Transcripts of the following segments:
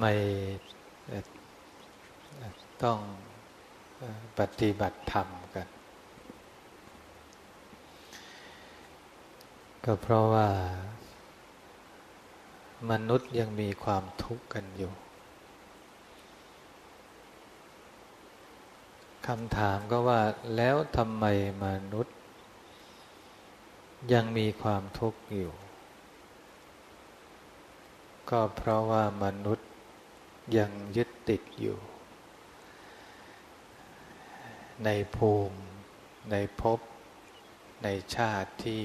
ไมต้องปฏิบัติธรรมกัน ก็เพราะว่า มนุษย์ยังมีความทุกข์กันอยู่คำถามก็ว่าแล้วทำไมมนุษย์ ยังมีความทุกข์อยู่ ก็เพราะว่ามนุษย์ ยังยึดติดอยู่ ในภูมิ ในภพ ในชาติที่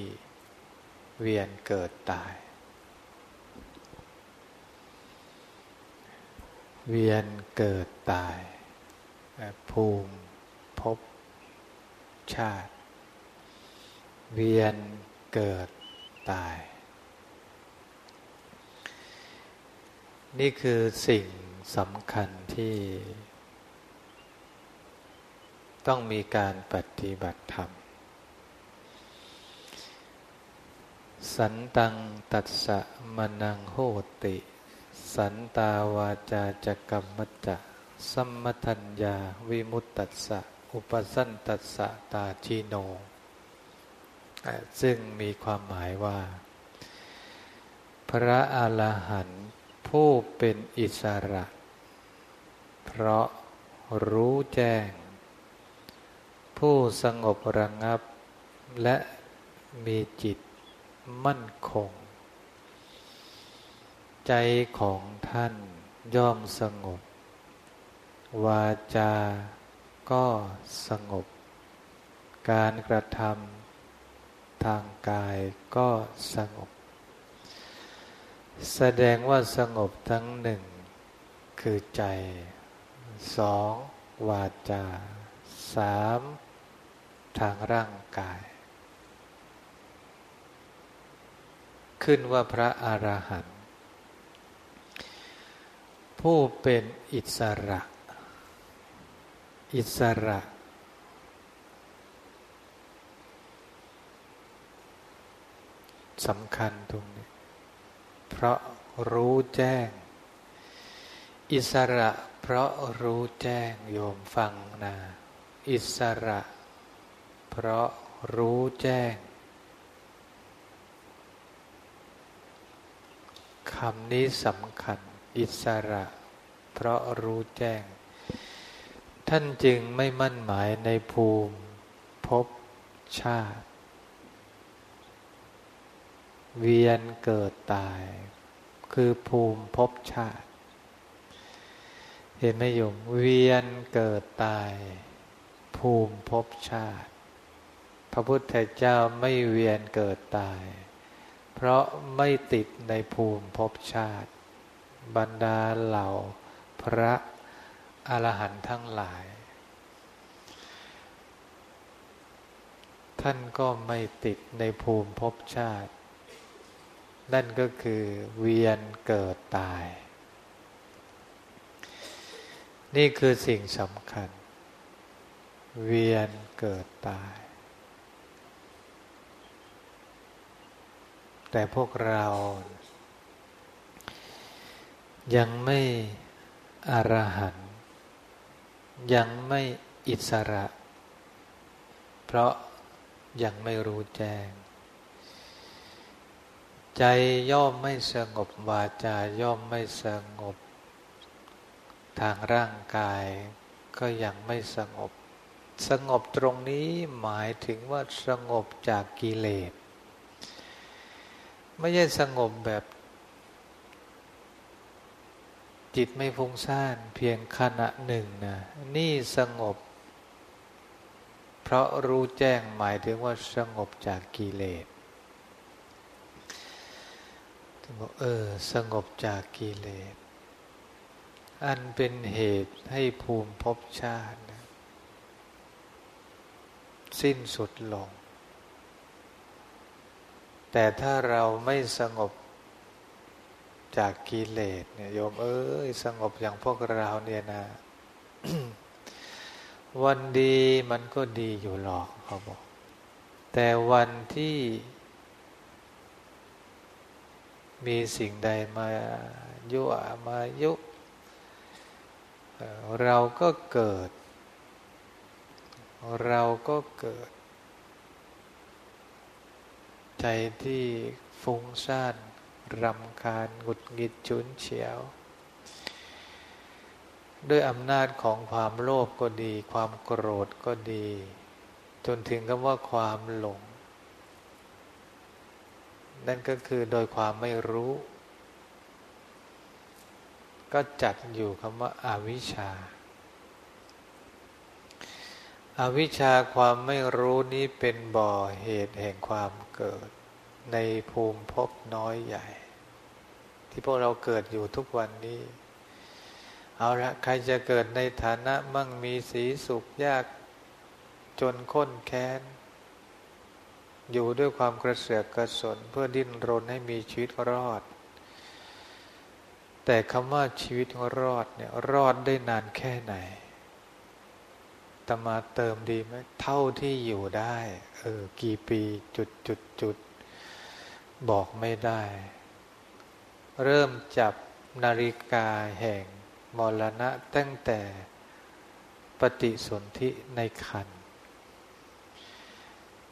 เวียนเกิดตาย เวียนเกิดตาย ภูมิภพ ชาติ เวียนเกิดตาย นี่คือสิ่ง สำคัญที่ ต้องมีการปฏิบัติธรรม สันตังตัสสะมนังโหติ สันตาวาจาจกรรมจะสัมมทัญญาวิมุตตัสสะ อุปสันตัสสะตาชิโน ซึ่งมีความหมายว่า พระอรหันต์ผู้เป็นอิสระ เพราะรู้แจ้ง ผู้สงบระงับ และมีจิตมั่นคง ใจของท่านย่อมสงบ วาจาก็สงบ การกระทำทางกายก็สงบ แสดงว่าสงบทั้งหนึ่งคือใจ สองวาจาสามทางร่างกาย ขึ้นว่าพระอรหันต์ผู้เป็นอิสระ อิสระ สำคัญตรงนี้ เพราะรู้แจ้ง อิสระ เพราะรู้แจ้งโยมฟังนะ อิสระ เพราะรู้แจ้งคำนี้สำคัญ อิสระ เพราะรู้แจ้ง ท่านจึงไม่มั่นหมายในภูมิภพชาติ เวียนเกิดตาย คือภูมิภพชาติ เห็นไหมโยมเวียนเกิดตาย ภูมิภพชาติ พระพุทธเจ้าไม่เวียนเกิดตาย เพราะไม่ติดในภูมิภพชาติ บรรดาเหล่าพระอรหันต์ทั้งหลาย ท่านก็ไม่ติดในภูมิภพชาติ นั่นก็คือเวียนเกิดตาย นี่คือสิ่งสำคัญ เวียนเกิดตาย แต่พวกเรา ยังไม่อรหันยังไม่อิสระ เพราะยังไม่รู้แจ้ง ใจย่อมไม่สงบวาจาย่อมไม่สงบ ทางร่างกายก็ยังไม่สงบ สงบตรงนี้หมายถึงว่าสงบจากกิเลส ไม่ใช่สงบแบบจิตไม่ฟุ้งซ่านเพียงขณะหนึ่งนะนี่สงบ เพราะรู้แจ้งหมายถึงว่าสงบจากกิเลสถึงบอกเออ สงบจากกิเลส อันเป็นเหตุให้ภูมิภพชาตินะสิ้นสุดลง แต่ถ้าเราไม่สงบจากกิเลสเนี่ยโยมเอ้ยสงบอย่างพวกเราเนี่ยนะ วันดีมันก็ดีอยู่หรอกเขาบอก แต่วันที่มีสิ่งใดมายั่วมายุ เราก็เกิด เราก็เกิด ใจที่ฟุ้งซ่านรำคาญหงุดหงิดฉุนเฉียว ด้วยอำนาจของความโลภก็ดี ความโกรธก็ดี จนถึงกับว่าความหลง นั่นก็คือโดยความไม่รู้ ก็จัดอยู่คำว่าอาวิชชาอาวิชชาความไม่รู้นี้เป็นบ่อเหตุแห่งความเกิด ในภูมิภพน้อยใหญ่ ที่พวกเราเกิดอยู่ทุกวันนี้ เอาละใครจะเกิดในฐานะมั่งมีสีสุขยากจนข้นแค้น อยู่ด้วยความกระเสือกกระสนเพื่อดิ้นรนให้มีชีวิตรอด แต่คำว่าชีวิตรอดเนี่ยรอดได้นานแค่ไหนตมาเติมดีไหมเท่าที่อยู่ได้เออกี่ปีจุดจุดจุดบอกไม่ได้ เริ่มจับนาฬิกาแห่งมรณะตั้งแต่ปฏิสนธิในคัน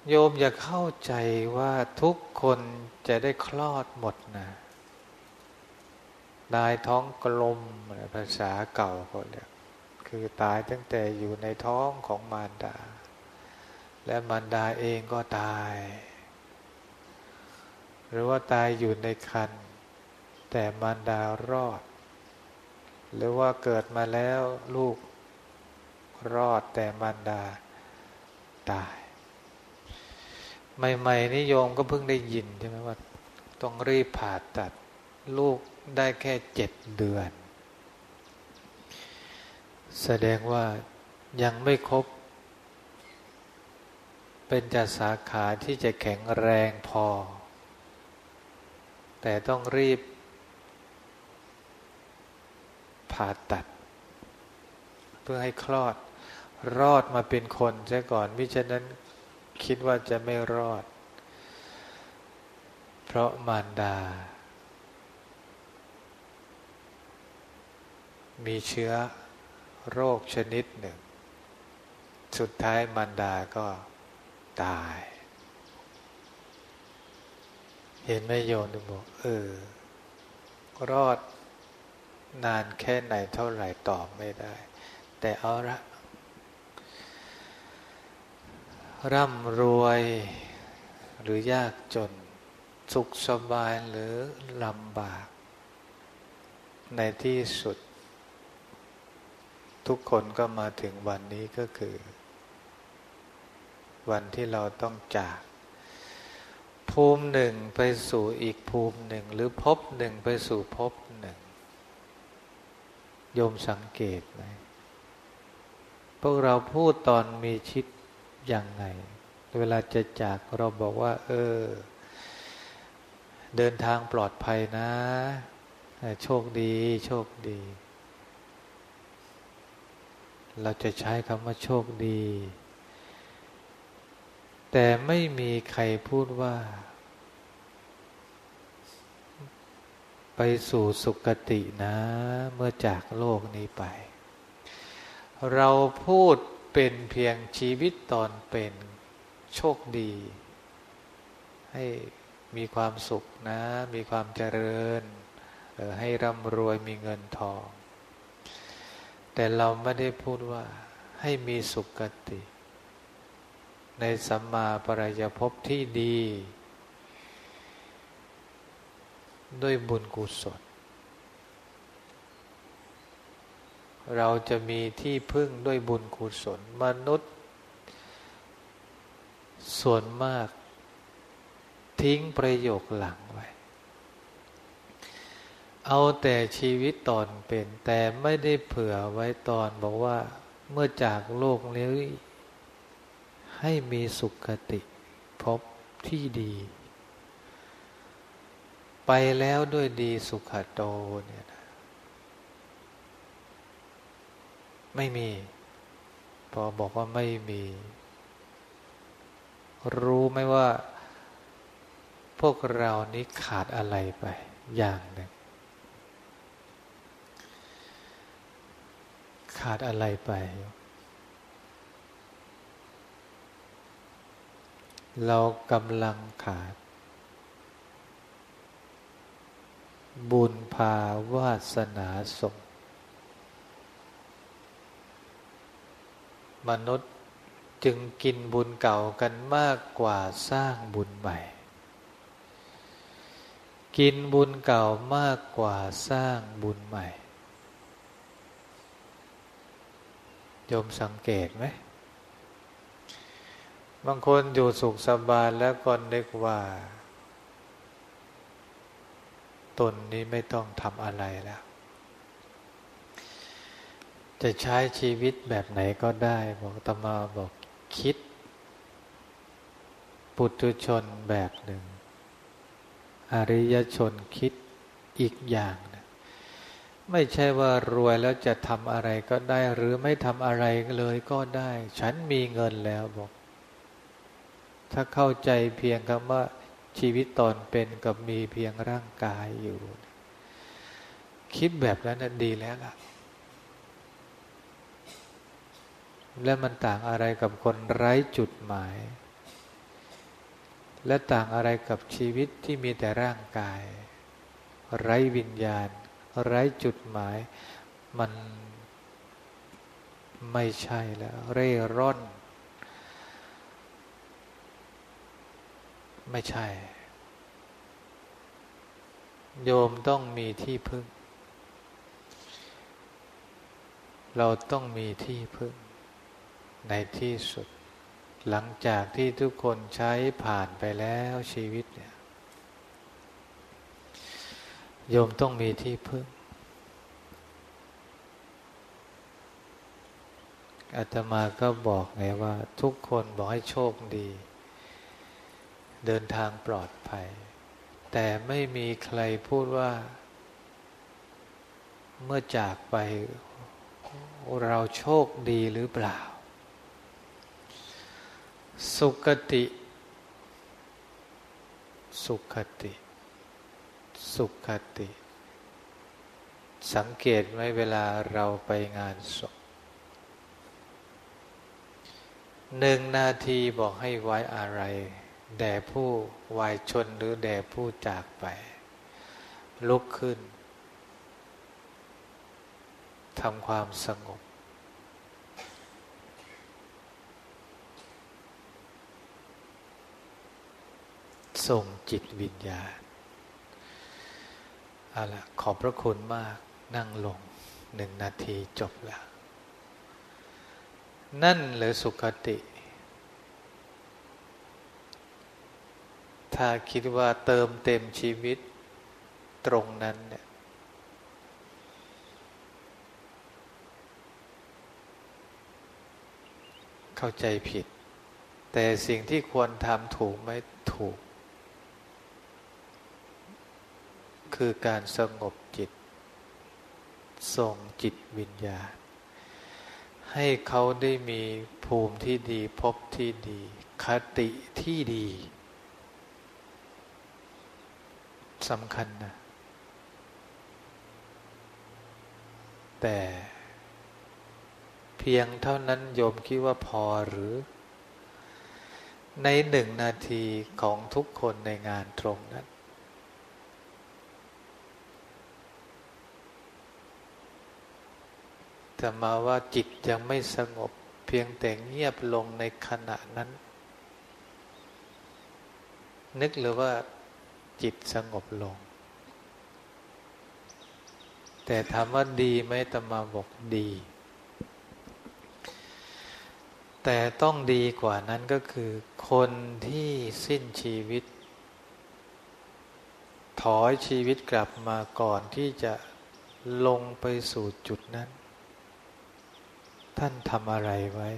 โยมอย่าเข้าใจว่าทุกคนจะได้คลอดหมดนะ ตายท้องกลมภาษาเก่าเขาเรียกคือตายตั้งแต่อยู่ในท้องของมารดา และมารดาเองก็ตาย หรือว่าตายอยู่ในคันแต่มารดารอด หรือว่าเกิดมาแล้วลูกรอดแต่มารดาตาย ใหม่ๆนิยมก็เพิ่งได้ยินใช่ไหมว่า ต้องรีบผ่าตัด ลูก ได้แค่เจ็ดเดือน แสดงว่ายังไม่ครบ เป็นจัดสาขาที่จะแข็งแรงพอ แต่ต้องรีบ ผ่าตัด เพื่อให้คลอด รอดมาเป็นคนซะก่อนมิฉะนั้นคิดว่าจะไม่รอด เพราะมารดา มีเชื้อโรคชนิดหนึ่ง สุดท้ายมารดาก็ตาย เห็นไหมโยมบอกเออ รอดนานแค่ไหนเท่าไหร่ตอบไม่ได้ แต่เอาละ ร่ำรวยหรือยากจน สุขสบายหรือลำบาก ในที่สุด ทุกคนก็มาถึงวันนี้ก็คือ วันที่เราต้องจาก ภูมิหนึ่งไปสู่อีกภูมิหนึ่ง หรือพบหนึ่งไปสู่พบหนึ่งโยมสังเกตไหมพวกเราพูดตอนมีชิดยังไง เวลาจะจากเราบอกว่า เออ เดินทางปลอดภัยนะ โชคดี โชคดี เราจะใช้คำว่าโชคดี แต่ไม่มีใครพูดว่า ไปสู่สุคตินะ เมื่อจากโลกนี้ไป เราพูดเป็นเพียงชีวิตตอนเป็นโชคดี ให้มีความสุขนะ มีความเจริญให้ร่ำรวยมีเงินทอง แต่เราไม่ได้พูดว่าให้มีสุขติ ในสัมมาปรายภพที่ดี ด้วยบุญกุศล เราจะมีที่พึ่งด้วยบุญกุศล มนุษย์ ส่วนมาก ทิ้งประโยคหลังไว้ เอาแต่ชีวิตตอนเป็น แต่ไม่ได้เผื่อไว้ตอนบอกว่าเมื่อจากโลกนี้ให้มีสุขติพบที่ดี ไปแล้วด้วยดีสุขโตเนี่ยไม่มี พอบอกว่าไม่มี รู้ไหมว่า พวกเรานี้ขาดอะไรไป อย่างหนึ่ง ขาดอะไรไป เรากำลังขาด บุญภาวาสนาส่งมนุษย์จึงกินบุญเก่ากันมากกว่าสร้างบุญใหม่ กินบุญเก่ามากกว่าสร้างบุญใหม่ โยมสังเกตไหม บางคนอยู่สุขสบายแล้วก็นึกว่า ตนนี้ไม่ต้องทำอะไรแล้ว จะใช้ชีวิตแบบไหนก็ได้ บอกตมาบอกคิด ปุถุชนแบบหนึ่ง อริยชนคิดอีกอย่าง ไม่ใช่ว่ารวยแล้วจะทำอะไรก็ได้ หรือไม่ทำอะไรเลยก็ได้ ฉันมีเงินแล้วบอก ถ้าเข้าใจเพียงคำว่าชีวิตตอนเป็นกับมีเพียงร่างกายอยู่ คิดแบบนั้นดีแล้วล่ะ และมันต่างอะไรกับคนไร้จุดหมาย และต่างอะไรกับชีวิตที่มีแต่ร่างกาย ไร้วิญญาณ ไร้จุดหมายมันไม่ใช่แล้ว เร่ร่อน ไม่ใช่ โยมต้องมีที่พึ่ง เราต้องมีที่พึ่ง ในที่สุด หลังจากที่ทุกคนใช้ผ่านไปแล้วชีวิตเนี่ย โยมต้องมีที่พึ่ง อาตมาก็บอกไงว่า ทุกคนบอกให้โชคดี เดินทางปลอดภัย แต่ไม่มีใครพูดว่า เมื่อจากไปเราโชคดีหรือเปล่า สุขติ สุขติ สุขติ สังเกตไหมเวลาเราไปงานศพหนึ่งนาทีบอกให้ไว้อะไร แด่ผู้วายชนหรือแด่ผู้จากไป ลุกขึ้นทำความสงบ ส่งจิตวิญญาณ เอาละขอบพระคุณมากนั่งลงหนึ่งนาทีจบแล้วนั่นหรือสุขติ ถ้าคิดว่าเติมเต็มชีวิตตรงนั้นเนี่ยเข้าใจผิด แต่สิ่งที่ควรทำถูกไหมถูก คือการสงบจิต ส่งจิตวิญญาณ ให้เขาได้มีภูมิที่ดีพบที่ดี คติที่ดีสำคัญนะ แต่เพียงเท่านั้นโยมคิดว่าพอหรือ ในหนึ่งนาทีของทุกคนในงานตรงนั้น ต่มาว่าจิตยังไม่สงบ เพียงแต่เงียบลงในขณะนั้น นึกหรือว่าจิตสงบลง แต่ถามว่าดีไหมตมาบอกดี แต่ต้องดีกว่านั้นก็คือ คนที่สิ้นชีวิต ถอยชีวิตกลับมาก่อนที่จะลงไปสู่จุดนั้น ท่านทำอะไรไว้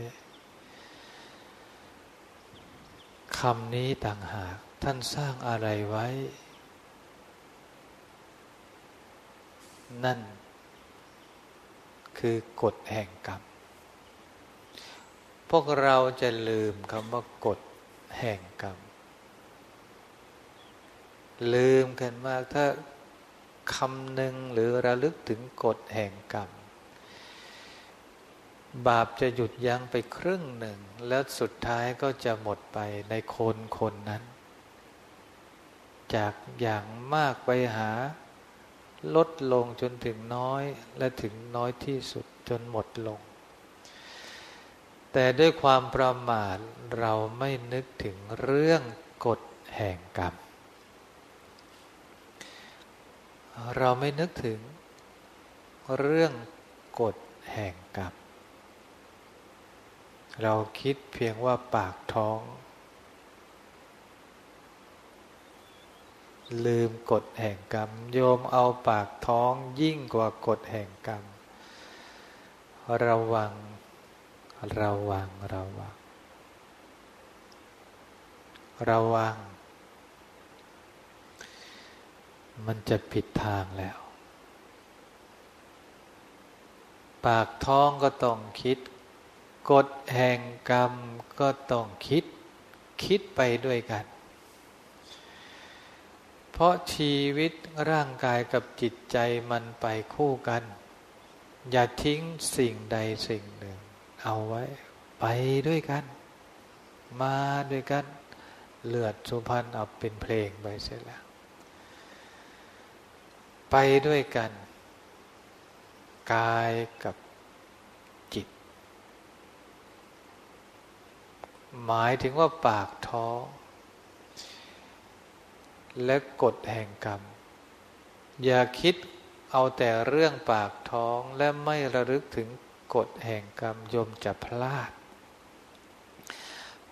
คำนี้ต่างหาก ท่านสร้างอะไรไว้ นั่น คือกฎแห่งกรรม พวกเราจะลืมคำว่ากฎแห่งกรรม ลืมกันมากถ้าคำหนึ่งหรือระลึกถึงกฎแห่งกรรม บาปจะหยุดยั้งไปครึ่งหนึ่ง แล้วสุดท้ายก็จะหมดไปในคนคนนั้น จากอย่างมากไปหา ลดลงจนถึงน้อยและถึงน้อยที่สุดจนหมดลง แต่ด้วยความประมาทเราไม่นึกถึงเรื่องกฎแห่งกรรม เราไม่นึกถึงเรื่องกฎแห่งกรรม เราคิดเพียงว่าปากท้อง ลืมกฎแห่งกรรม โยมเอาปากท้องยิ่งกว่ากฎแห่งกรรม ระวัง ระวัง ระวัง ระวัง มันจะผิดทางแล้ว ปากท้องก็ต้องคิด กฎแห่งกรรมก็ต้องคิด คิดไปด้วยกัน เพราะชีวิตร่างกายกับจิตใจมันไปคู่กัน อย่าทิ้งสิ่งใดสิ่งหนึ่ง เอาไว้ ไปด้วยกัน มาด้วยกัน เลือดสุพรรณเอาเป็นเพลงไปเสร็จแล้ว ไปด้วยกัน กายกับจิต หมายถึงว่าปากท้องและกฎแห่งกรรม อย่าคิดเอาแต่เรื่องปากท้องและไม่ระลึกถึงกฎแห่งกรรมยมจะพลาด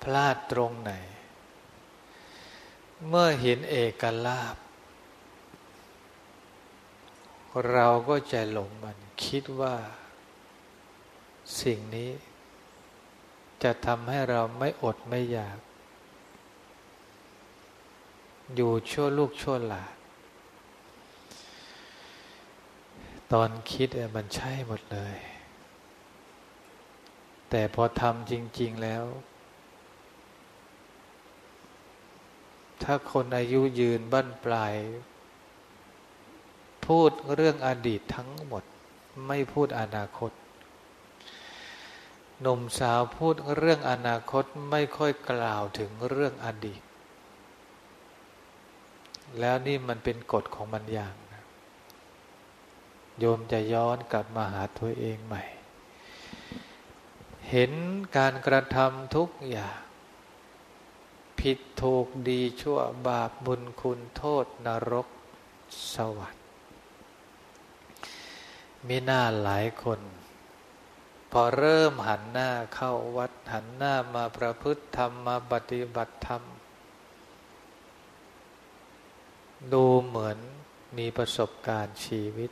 พลาดตรงไหน เมื่อเห็นเอกลาภเราก็จะหลงมันคิดว่า สิ่งนี้ จะทำให้เราไม่อดไม่อยาก อยู่ชั่วลูกชั่วหลานตอนคิดมันใช่หมดเลย แต่พอทำจริง ๆแล้ว ถ้าคนอายุยืนบั้นปลาย พูดเรื่องอดีตทั้งหมด ไม่พูดอนาคต หนุ่มสาวพูดเรื่องอนาคตไม่ค่อยกล่าวถึงเรื่องอดีต แล้วนี่มันเป็นกฎของมันอย่างนะโยมจะย้อนกลับมาหาตัวเองใหม่ เห็นการกระทำทุกอย่าง ผิดถูกดีชั่วบาปบุญคุณโทษนรกสวรรค์มีหน้าหลายคน พอเริ่มหันหน้าเข้าวัดหันหน้ามาประพฤติธรรมมาปฏิบัติธรรม ดูเหมือนมีประสบการณ์ชีวิต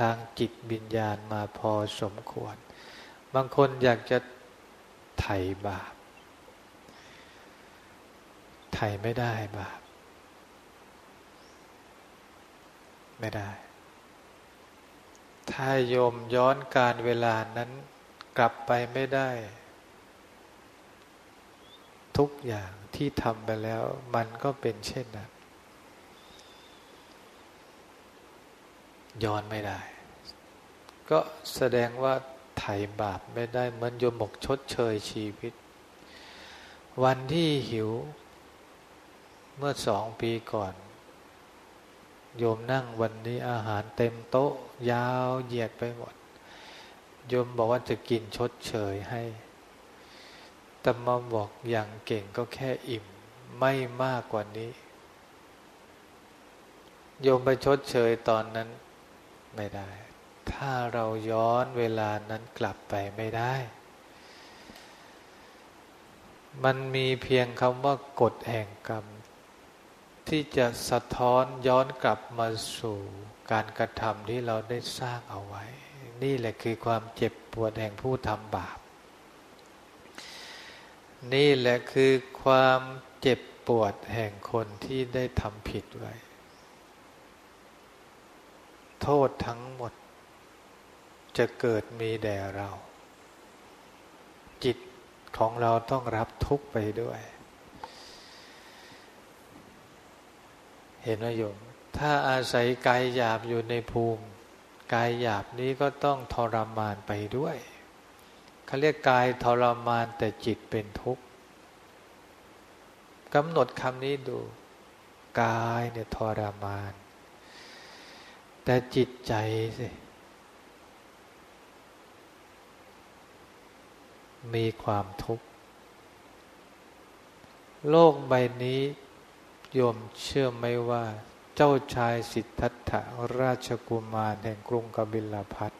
ทางจิตวิญญาณมาพอสมควร บางคนอยากจะไถ่บาป ไถ่ไม่ได้บาป ไม่ได้ ถ้าโยมย้อนการเวลานั้นกลับไปไม่ได้ ทุกอย่างที่ทำไปแล้ว มันก็เป็นเช่นนั้นย้อนไม่ได้ ก็แสดงว่าไถ่บาปไม่ได้เหมือนโยมบอกชดเชยชีวิต วันที่หิว เมื่อสองปีก่อน โยมนั่งวันนี้อาหารเต็มโต๊ะ ยาวเหยียดไปหมด โยมบอกว่าจะกินชดเชยให้แต่มาบอกอย่างเก่งก็แค่อิ่ม ไม่มากกว่านี้ โยมไปชดเชยตอนนั้นไม่ได้ ถ้าเราย้อนเวลานั้นกลับไปไม่ได้ มันมีเพียงคำว่ากฎแห่งกรรม ที่จะสะท้อนย้อนกลับมาสู่การกระทำที่เราได้สร้างเอาไว้ นี่แหละคือความเจ็บปวดแห่งผู้ทำบาป นี่แหละคือความเจ็บปวดแห่งคนที่ได้ทำผิดไว้ โทษทั้งหมดจะเกิดมีแด่เรา จิตของเราต้องรับทุกข์ไปด้วย เห็นไหมโยมถ้าอาศัยกายหยาบอยู่ในภูมิ กายหยาบนี้ก็ต้องทรมานไปด้วยเขาเรียกกายทรมานแต่จิตเป็นทุกข์กำหนดคำนี้ดู กายเนี่ยทรมาน แต่จิตใจสิมีความทุกข์ โลกใบนี้ โยมเชื่อไหมว่า เจ้าชายสิทธัตถะราชกุมารแห่งกรุงกบิลพัท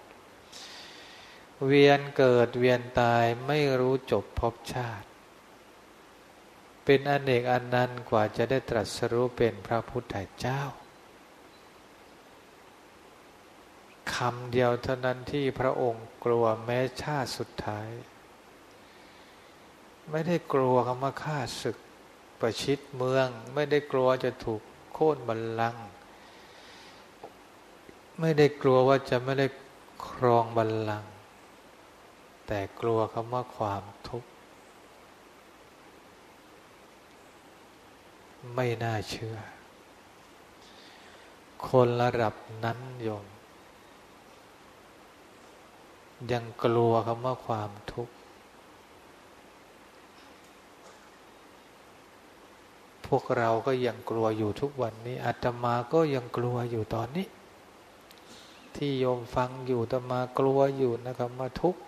เวียนเกิดเวียนตายไม่รู้จบพบชาติ เป็นอนเนกอันนันกว่าจะได้ตรัสรู้เป็นพระพุทธเจ้าคำเดียวเท่านั้นที่พระองค์กลัวแม้ชาติสุดท้าย ไม่ได้กลัวคำว่าฆ่าศึก ประชิดเมือง ไม่ได้กลัวจะถูกโค่นบัลลังก์ไม่ได้กลัวว่าจะไม่ได้ครองบัลลังก์แต่กลัวคำว่าความทุกข์ไม่น่าเชื่อ คนระดับนั้นโยม ยังกลัวคำว่าความทุกข์ พวกเราก็ยังกลัวอยู่ทุกวันนี้อาตมาก็ยังกลัวอยู่ตอนนี้ ที่โยมฟังอยู่ตมากลัวอยู่นะครับมาทุกข์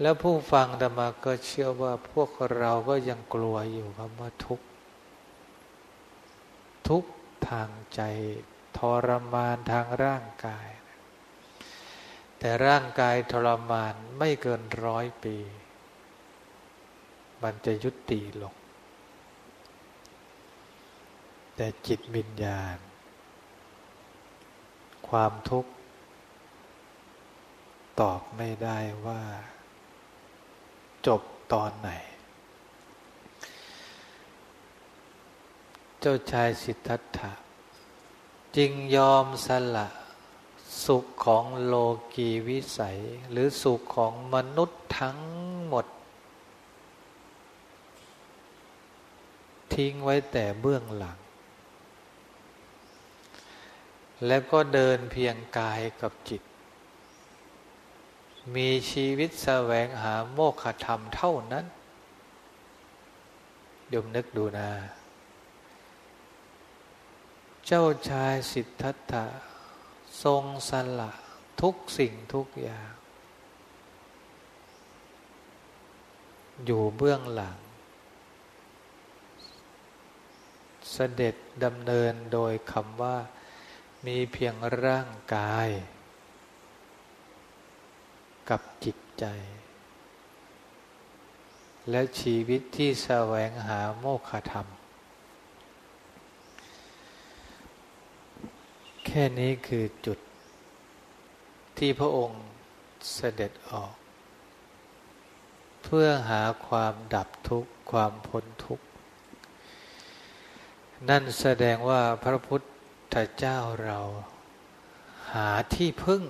แล้วผู้ฟังตมาก็เชื่อว่าพวกเราก็ยังกลัวอยู่คำว่าทุกข์ทุกทางใจทรมานทางร่างกาย แต่ร่างกายทรมานไม่เกินร้อยปี มันจะยุติลง แต่จิตวิญญาณ ความทุกข์ ตอบไม่ได้ว่า จบตอนไหน เจ้าชายสิทธัตถะจึงยอมสละ สุขของโลกีวิสัย หรือสุขของมนุษย์ทั้งหมด ทิ้งไว้แต่เบื้องหลัง แล้วก็เดินเพียงกายกับจิต มีชีวิตแสวงหาโมฆะธรรมเท่านั้นยมนึกดูนะ เจ้าชายสิทธัตถะทรงสละทุกสิ่งทุกอย่าง อยู่เบื้องหลัง เสด็จดำเนินโดยคำว่า มีเพียงร่างกาย กับจิตใจ และชีวิตที่แสวงหาโมฆะธรรม แค่นี้คือจุดที่พระองค์เสด็จออก เพื่อหาความดับทุกข์ ความพ้นทุกข์ นั่นแสดงว่าพระพุทธ เจ้าเรา หาที่พึ่ง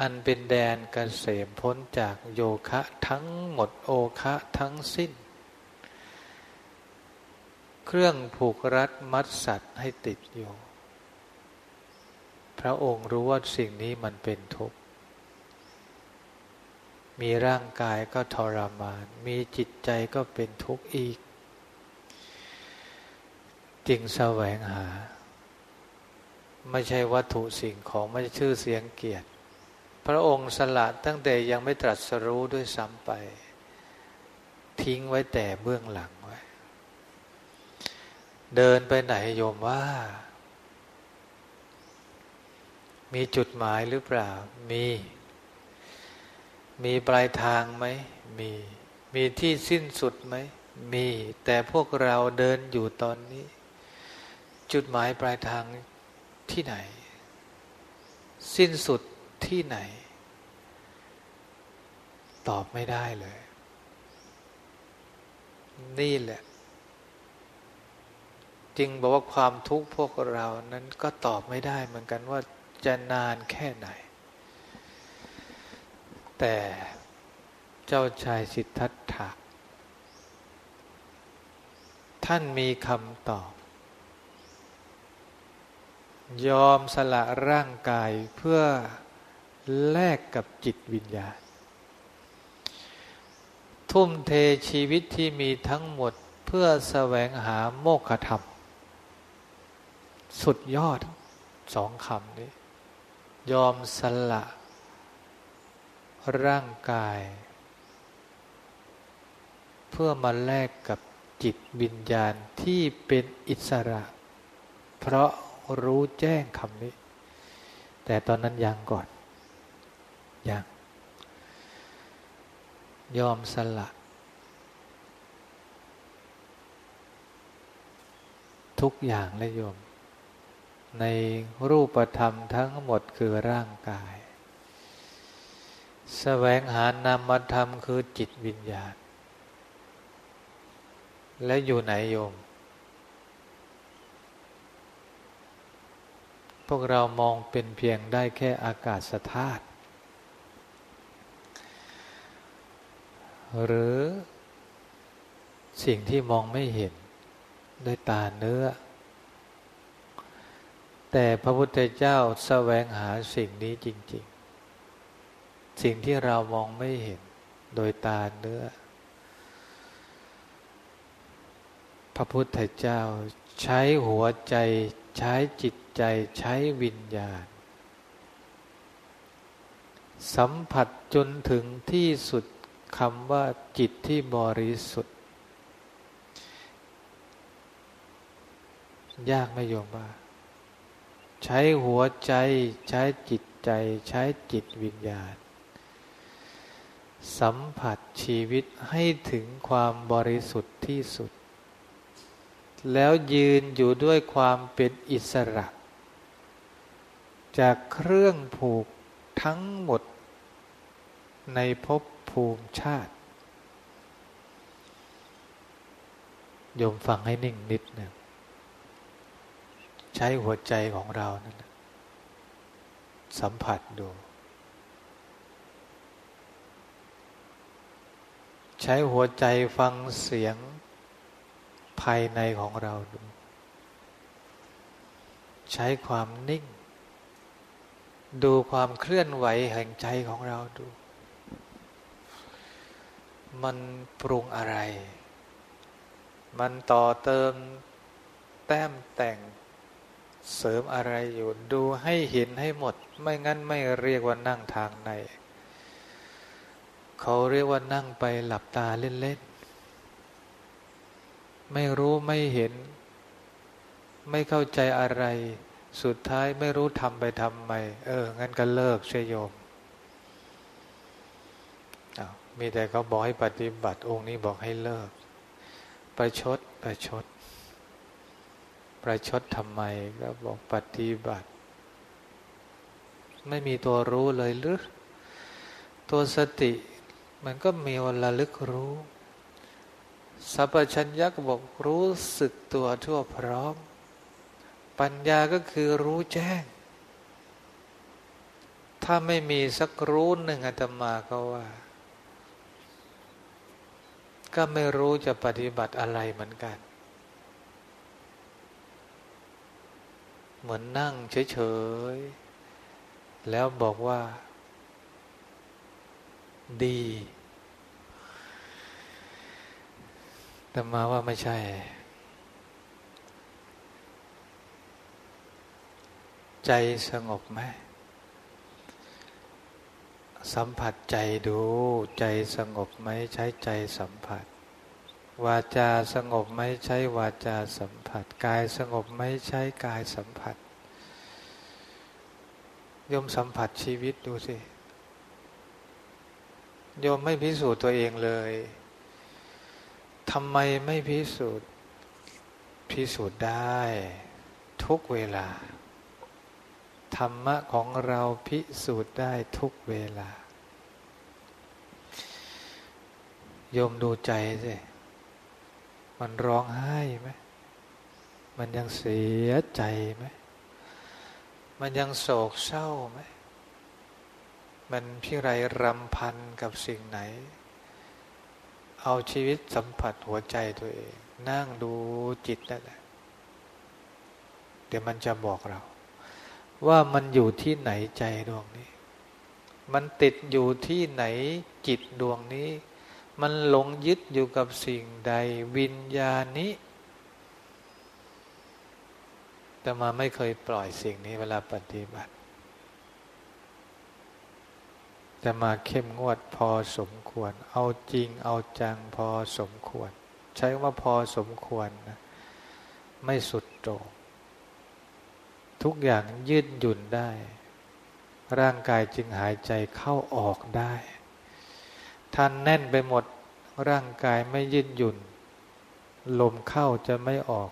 อันเป็นแดนกเกษมพ้นจากโยคะทั้งหมดโอคะทั้งสิ้น เครื่องผูกรัดมัดสัตว์ให้ติดอยู่ พระองค์รู้ว่าสิ่งนี้มันเป็นทุกข์มีร่างกายก็ทรมาน มีจิตใจก็เป็นทุกข์อีก จึงแสวงหา ไม่ใช่วัตถุสิ่งของไม่ใช่ชื่อเสียงเกียรติ พระองค์สละตั้งแต่ยังไม่ตรัสรู้ด้วยซ้ำไป ทิ้งไว้แต่เบื้องหลังไว้ เดินไปไหนโยมว่า มีจุดหมายหรือเปล่า มี มีปลายทางไหม มี มีที่สิ้นสุดไหมมีแต่พวกเราเดินอยู่ตอนนี้ จุดหมายปลายทางที่ไหน สิ้นสุดที่ไหน ตอบไม่ได้เลย นี่แหละ จึงบอกว่าความทุกข์พวกเรานั้นก็ตอบไม่ได้เหมือนกันว่าจะนานแค่ไหน แต่เจ้าชายสิทธัตถะท่านมีคำตอบ ยอมสละร่างกายเพื่อแลกกับจิตวิญญาณ ทุ่มเทชีวิตที่มีทั้งหมดเพื่อแสวงหาโมกขธรรม สุดยอดสองคำนี้ ยอมสละ ร่างกาย เพื่อมาแลกกับจิตวิญญาณที่เป็นอิสระ เพราะ รู้แจ้งคำนี้ แต่ตอนนั้นยังก่อนยังยอมสละ ทุกอย่างและโยม ในรูปธรรมทั้งหมดคือร่างกายแสวงหานามธรรมคือจิตวิญญาณ และอยู่ไหนโยม พวกเรามองเป็นเพียงได้แค่อากาศธาตุหรือสิ่งที่มองไม่เห็นด้วยตาเนื้อ แต่พระพุทธเจ้าแสวงหาสิ่งนี้จริงสิ่งที่เรามองไม่เห็นโดยตาเนื้อ พระพุทธเจ้าใช้หัวใจ ใช้จิตใจใช้วิญญาณ สัมผัสจนถึงที่สุดคำว่าจิตที่บริสุทธิ์ ยากไม่โยมว่า ใช้หัวใจใช้จิตใจใช้จิตวิญญาณ สัมผัสชีวิตให้ถึงความบริสุทธิ์ที่สุด แล้วยืนอยู่ด้วยความเป็นอิสระ จากเครื่องผูกทั้งหมดในภพภูมิชาติ โยมฟังให้นิ่งนิดนึงใช้หัวใจของเรานั่นสัมผัสดู ใช้หัวใจฟังเสียง ภายในของเราดู ใช้ความนิ่ง ดูความเคลื่อนไหวแห่งใจของเราดู มันปรุงอะไร มันต่อเติมแต้มแต่งเสริมอะไรอยู่ดูให้เห็นให้หมด ไม่งั้นไม่เรียกว่านั่งทางใน เขาเรียกว่านั่งไปหลับตาเล่นๆ ไม่รู้ไม่เห็น ไม่เข้าใจอะไร สุดท้ายไม่รู้ทำไปทำไม เออ งั้นก็เลิกเชยโยมมีแต่เขาบอกให้ปฏิบัติองค์นี้บอกให้เลิก ประชดประชด ประชดทำไมก็บอกปฏิบัติ ไม่มีตัวรู้เลยหรือ ตัวสติ มันก็มีวันระลึกรู้ สัพชัญญะก็บอกรู้สึกตัวทั่วพร้อม ปัญญาก็คือรู้แจ้ง ถ้าไม่มีสักรู้หนึ่งอาตมาก็ว่า ก็ไม่รู้จะปฏิบัติอะไรเหมือนกัน เหมือนนั่งเฉยๆ แล้วบอกว่า ดี แต่มาว่าไม่ใช่ ใจสงบไหมสัมผัสใจดูใจสงบไหมใช้ใจสัมผัส วาจาสงบไหมใช้วาจาสัมผัส กายสงบไหมใช้กายสัมผัสยมสัมผัสชีวิตดูสิโยมไม่พิสูจน์ตัวเองเลย ทำไมไม่พิสูจน์ พิสูจน์ได้ ทุกเวลา ธรรมะของเราพิสูจน์ได้ทุกเวลา โยมดูใจสิ มันร้องไห้ไหม มันยังเสียใจไหม มันยังโศกเศร้าไหม มันพิไรรำพันกับสิ่งไหน เอาชีวิตสัมผัสหัวใจตัวเอง นั่งดูจิตนั่นแหละเดี๋ยวมันจะบอกเรา ว่ามันอยู่ที่ไหนใจดวงนี้ มันติดอยู่ที่ไหนจิตดวงนี้ มันหลงยึดอยู่กับสิ่งใดวิญญาณนี้แต่มาไม่เคยปล่อยสิ่งนี้เวลาปฏิบัติ จะมาเข้มงวดพอสมควร เอาจริงเอาจังพอสมควร ใช้ว่าพอสมควรนะไม่สุดโต่งทุกอย่างยืดหยุ่นได้ ร่างกายจึงหายใจเข้าออกได้ท่านแน่นไปหมดร่างกายไม่ยืดหยุ่น ลมเข้าจะไม่ออก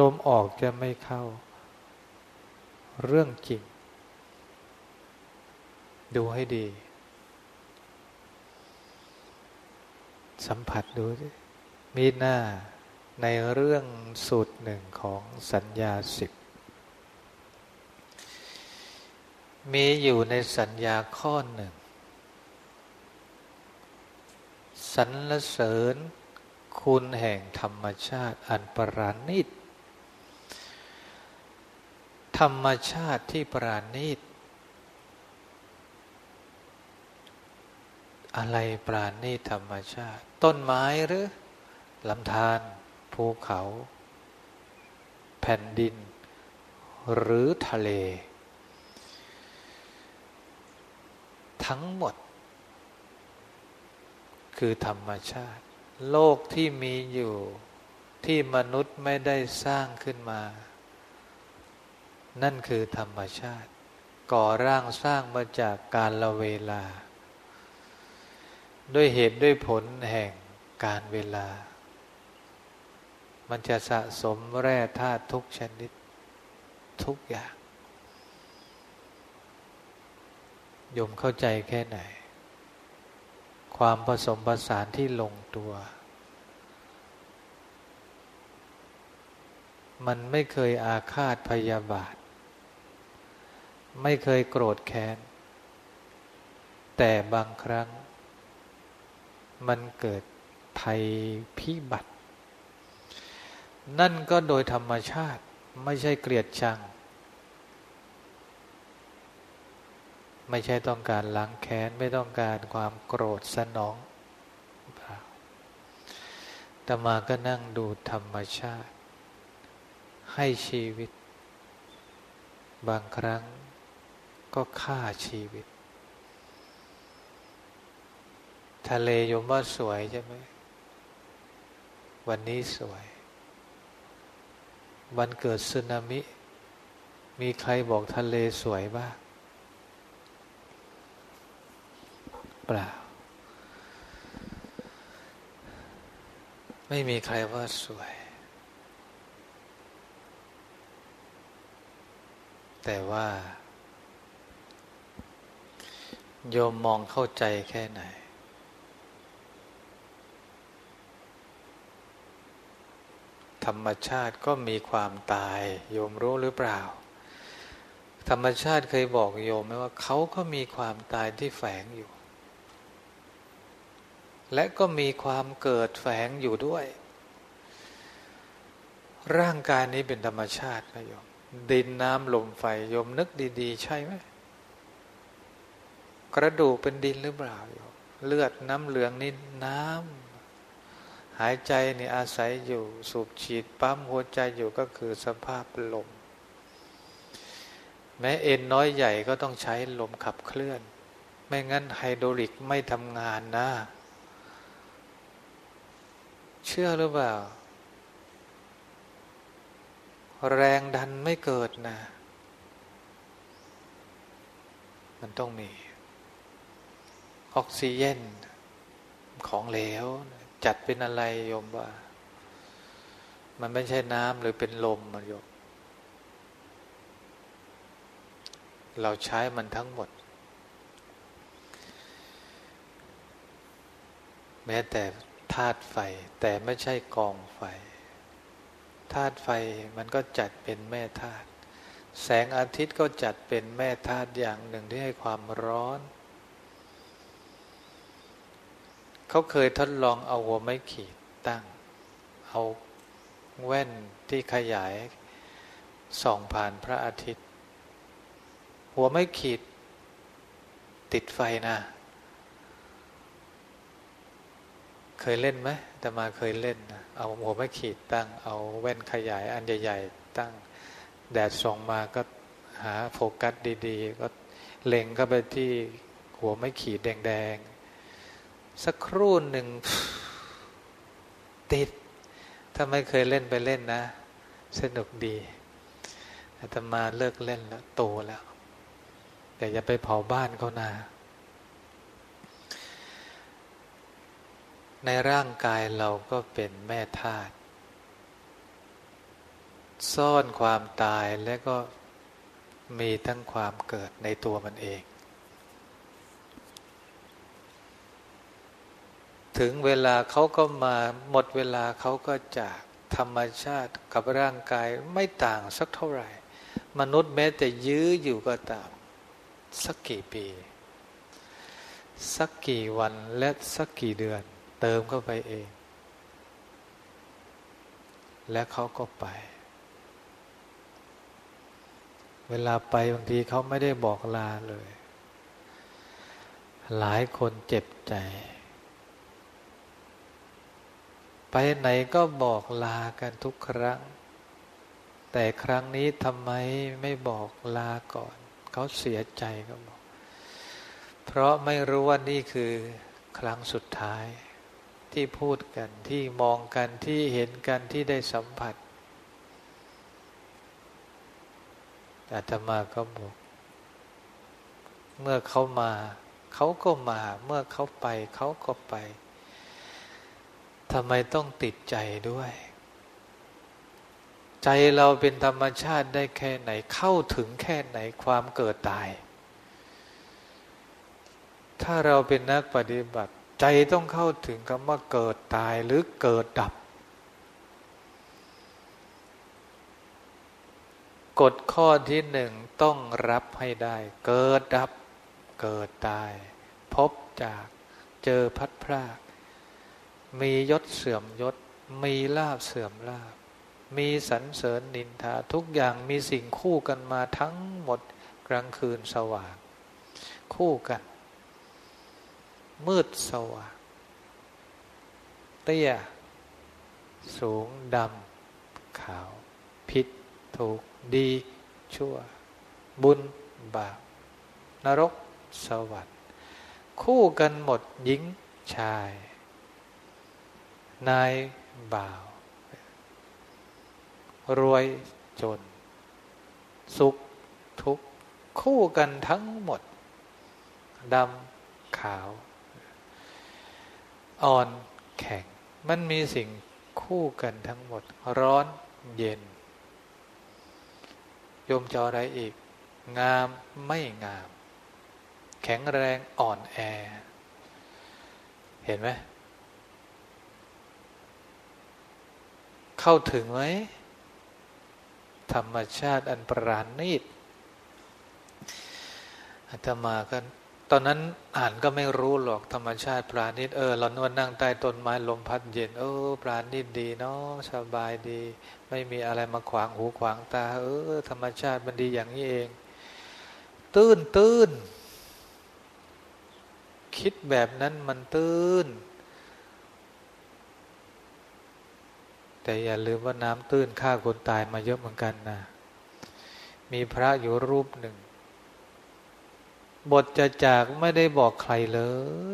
ลมออกจะไม่เข้า เรื่องจริง ดูให้ดี สัมผัสดูสิมีหน้าในเรื่องสูตรหนึ่งของสัญญาสิบ มีอยู่ในสัญญาข้อหนึ่งสรรเสริญคุณแห่งธรรมชาติอันปราณีตธรรมชาติที่ปราณีต อะไรปราณีธรรมชาติ ต้นไม้หรือลำธารภูเขา แผ่นดิน หรือทะเล ทั้งหมด คือธรรมชาติ โลกที่มีอยู่ที่มนุษย์ไม่ได้สร้างขึ้นมา นั่นคือธรรมชาติ ก่อร่างสร้างมาจากการละเวลา ด้วยเหตุด้วยผลแห่งการเวลา มันจะสะสมแร่ธาตุทุกชนิดทุกอย่างยมเข้าใจแค่ไหน ความผสมผสานที่ลงตัว มันไม่เคยอาฆาตพยาบาท ไม่เคยโกรธแค้น แต่บางครั้ง มันเกิดภัยพิบัติ นั่นก็โดยธรรมชาติไม่ใช่เกลียดชัง ไม่ใช่ต้องการล้างแค้น ไม่ต้องการความโกรธสนองแต่มาก็นั่งดูธรรมชาติ ให้ชีวิต บางครั้งก็ฆ่าชีวิต ทะเลยมว่าสวยใช่ไหม วันนี้สวย วันเกิดสึนามิ มีใครบอกทะเลสวยบ้างเปล่า ไม่มีใครว่าสวย แต่ว่า โยมมองเข้าใจแค่ไหน ธรรมชาติก็มีความตาย โยมรู้หรือเปล่า ธรรมชาติเคยบอกโยมไหมว่าเขาก็มีความตายที่แฝงอยู่ และก็มีความเกิดแฝงอยู่ด้วย ร่างกายนี้เป็นธรรมชาตินะโยม ดินน้ำลมไฟโยมนึกดีๆ ใช่ไหมกระดูกเป็นดินหรือเปล่าโยมเลือดน้ำเหลืองนี่น้ำ หายใจนี่อาศัยอยู่สูบฉีดปั๊มหัวใจอยู่ก็คือสภาพลม แม้เอ็นน้อยใหญ่ก็ต้องใช้ลมขับเคลื่อน ไม่งั้นไฮโดรลิกไม่ทำงานนะ เชื่อหรือเปล่า แรงดันไม่เกิดนะ มันต้องมี ออกซิเจนของเหลว จัดเป็นอะไรโยมว่า มันไม่ใช่น้ำหรือเป็นลมมันโยมเราใช้มันทั้งหมด แม้แต่ธาตุไฟ แต่ไม่ใช่กองไฟธาตุไฟมันก็จัดเป็นแม่ธาตุแสงอาทิตย์ก็จัดเป็นแม่ธาตุอย่างหนึ่งที่ให้ความร้อน เขาเคยทดลองเอาหัวไม้ขีดตั้ง เอาแว่นที่ขยายส่องผ่านพระอาทิตย์ หัวไม้ขีดติดไฟนะ เคยเล่นไหมแต่มาเคยเล่นนะเอาหัวไม้ขีดตั้ง เอาแว่นขยายอันใหญ่ๆตั้ง แดดส่องมาก็หาโฟกัสดี ๆ ก็เล็งเข้าไปที่หัวไม้ขีดแดง ๆ สักครู่หนึ่งติด ถ้าไม่เคยเล่นไปเล่นนะ สนุกดีอาตมาเลิกเล่นแล้วโตแล้วแต่อย่าไปเผาบ้านเขานา ในร่างกายเราก็เป็นแม่ธาตุซ่อนความตายและก็มีทั้งความเกิดในตัวมันเอง ถึงเวลาเขาก็มาหมดเวลาเขาก็จากธรรมชาติกับร่างกายไม่ต่างสักเท่าไหร่ มนุษย์แม้แต่ยื้ออยู่ก็ตาม สักกี่ปี สักกี่วันและสักกี่เดือน เติมเข้าไปเอง และเขาก็ไป เวลาไปบางทีเขาไม่ได้บอกลาเลย หลายคนเจ็บใจ ไปไหนก็บอกลากันทุกครั้ง แต่ครั้งนี้ทำไมไม่บอกลาก่อน เขาเสียใจก็บอก เพราะไม่รู้ว่านี่คือครั้งสุดท้าย ที่พูดกันที่มองกันที่เห็นกันที่ได้สัมผัสอาตมาก็บอก เมื่อเขามา เขาก็มา เมื่อเขาไป เขาก็ไป ทำไมต้องติดใจด้วย ใจเราเป็นธรรมชาติได้แค่ไหนเข้าถึงแค่ไหนความเกิดตาย ถ้าเราเป็นนักปฏิบัติ ใจต้องเข้าถึงคำว่าเกิดตายหรือเกิดดับ กฎข้อที่หนึ่งต้องรับให้ได้ เกิดดับ เกิดตาย พบจากเจอพัดพราก มียศเสื่อมยศ มีลาบเสื่อมลาบ มีสรรเสริญนินทาทุกอย่างมีสิ่งคู่กันมาทั้งหมดกลางคืนสว่าง คู่กัน มืดสว่าง เตี้ย สูงดำขาว ผิดถูกดีชั่ว บุญบาปนรกสวรรค์ คู่กันหมดหญิงชาย นายบ่าว รวยจน สุขทุกข์คู่กันทั้งหมดดำขาว อ่อนแข็ง มันมีสิ่งคู่กันทั้งหมด ร้อนเย็น ยมจออะไรอีก งามไม่งาม แข็งแรงอ่อนแอ เห็นไหม เข้าถึงไหมธรรมชาติอันปราณีตอาตมาก็ตอนนั้นอ่านก็ไม่รู้หรอกธรรมชาติปราณีตเออเรานวดนั่งใต้ต้นไม้ลมพัดเย็นเออปราณีตดีเนาะสบายดี ไม่มีอะไรมาขวางหูขวางตา เออ ธรรมชาติมันดีอย่างนี้เอง ตื้นตื้นคิดแบบนั้นมันตื้น แต่อย่าลืมว่าน้ำตื้นฆ่าคนตายมาเยอะเหมือนกันนะ มีพระอยู่รูปหนึ่ง บทจะจากไม่ได้บอกใครเล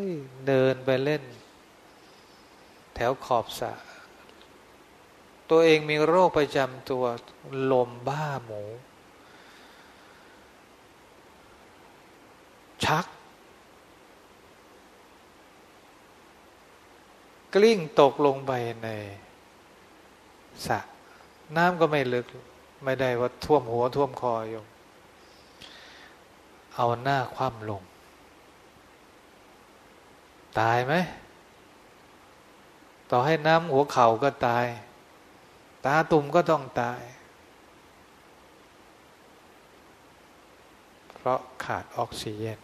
ย เดินไปเล่น แถวขอบสะ ตัวเองมีโรคประจำตัวลมบ้าหมู ชักกลิ้งตกลงไปใน สระน้ำก็ไม่ลึก ไม่ได้ว่าท่วมหัวท่วมคอโยมเอาหน้าคว่ำลง ตายไหม ต่อให้น้ำหัวเข่าก็ตาย ตาตุ่มก็ต้องตาย เพราะขาดออกซิเจน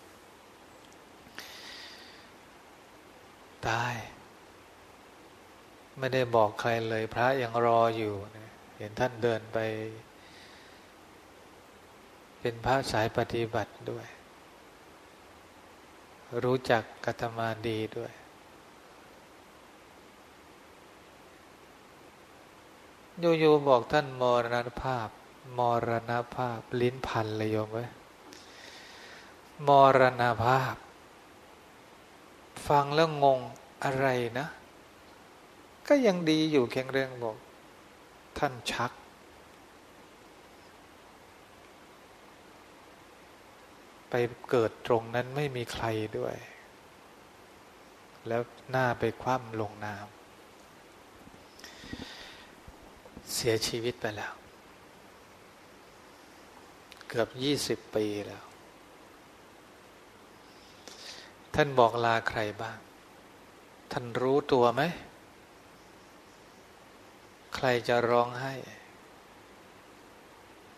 ตาย ไม่ได้บอกใครเลยพระยังรออยู่ เห็นท่านเดินไป เป็นพระสายปฏิบัติด้วย รู้จักกัตมาดีด้วย โยๆบอกท่านมรณภาพ มรณภาพ ลิ้นพันเลยโยมไว้ยมรณภาพ ฟังแล้วงงอะไรนะ ก็ยังดีอยู่แข็งแรงบอก ท่านชัก ไปเกิดตรงนั้นไม่มีใครด้วย แล้วหน้าไปคว่ำลงน้ำเสียชีวิตไปแล้ว เกือบยี่สิบปีแล้ว ท่านบอกลาใครบ้าง ท่านรู้ตัวไหม ใครจะร้องไห้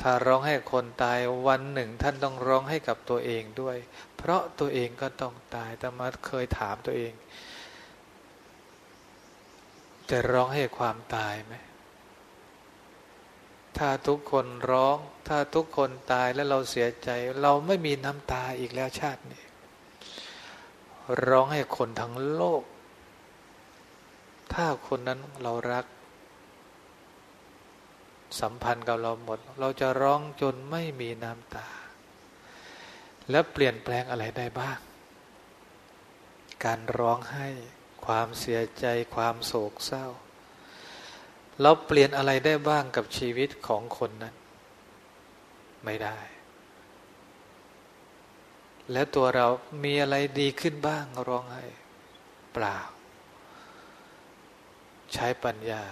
ถ้าร้องให้คนตายวันหนึ่งท่านต้องร้องให้กับตัวเองด้วย เพราะตัวเองก็ต้องตายแต่มาเคยถามตัวเอง จะร้องให้ความตายไหมถ้าทุกคนร้อง ถ้าทุกคนตายแล้วเราเสียใจ เราไม่มีน้ำตาอีกแล้วชาตินี้ร้องให้คนทั้งโลก ถ้าคนนั้นเรารัก สัมพันธ์กับเราหมด เราจะร้องจนไม่มีน้ำตา และเปลี่ยนแปลงอะไรได้บ้าง การร้องให้ ความเสียใจ ความโศกเศร้า เราเปลี่ยนอะไรได้บ้างกับชีวิตของคนนั้น ไม่ได้ และตัวเรามีอะไรดีขึ้นบ้างร้องไห้ เปล่า ใช้ปัญญา